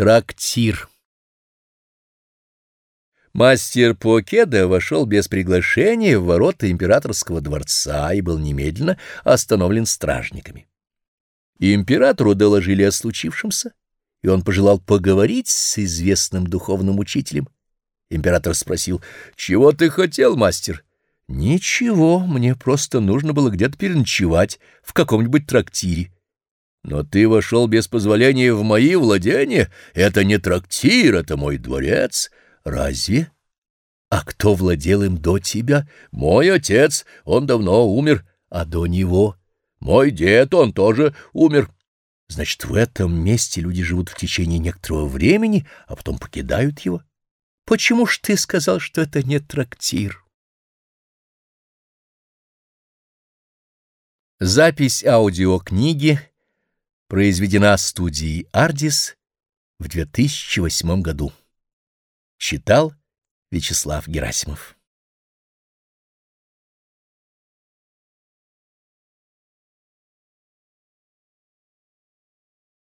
Трактир Мастер Покеда вошел без приглашения в ворота императорского дворца и был немедленно остановлен стражниками. Императору доложили о случившемся, и он пожелал поговорить с известным духовным учителем. Император спросил, «Чего ты хотел, мастер?» «Ничего, мне просто нужно было где-то переночевать в каком-нибудь трактире». «Но ты вошел без позволения в мои владения. Это не трактир, это мой дворец. Разве? А кто владел им до тебя? Мой отец, он давно умер, а до него? Мой дед, он тоже умер». Значит, в этом месте люди живут в течение некоторого времени, а потом покидают его. Почему ж ты сказал, что это не трактир? Запись аудиокниги произведена студией «Ардис» в 2008 году. Читал Вячеслав Герасимов